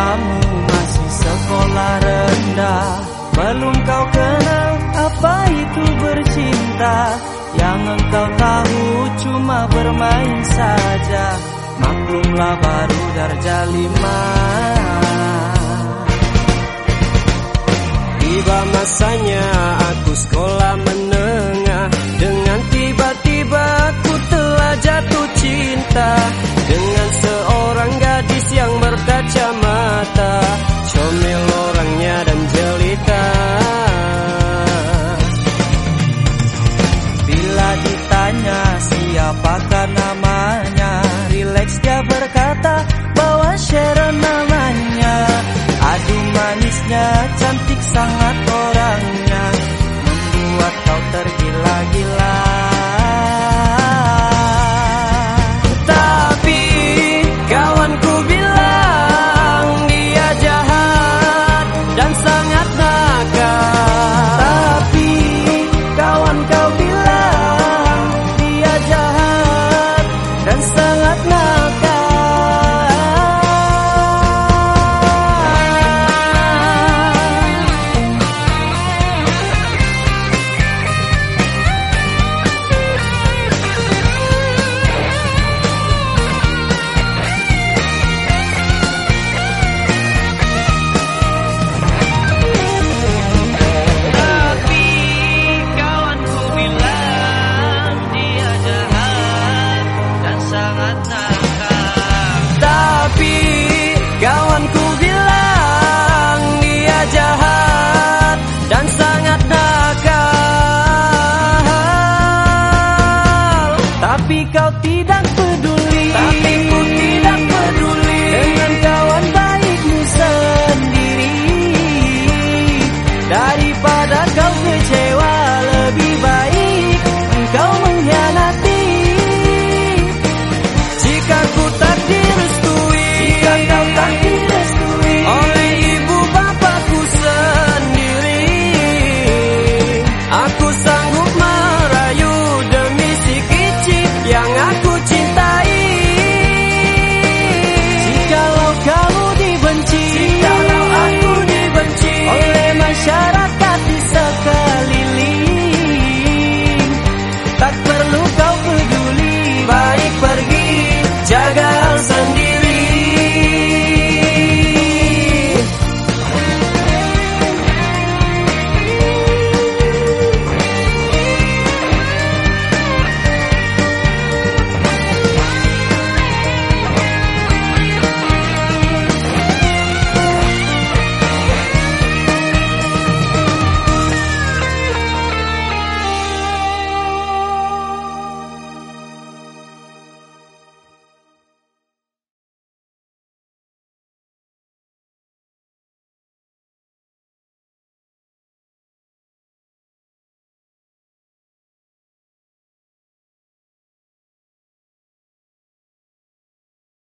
kamu masih sekolah rendah. Belum kau kenal apa itu bercinta. Yang engkau tahu cuma bermain saja. Maklumlah baru darjah lima. Tiba masanya aku sekolah menengah. Dengan tiba-tiba aku telah jatuh cinta Aku sangat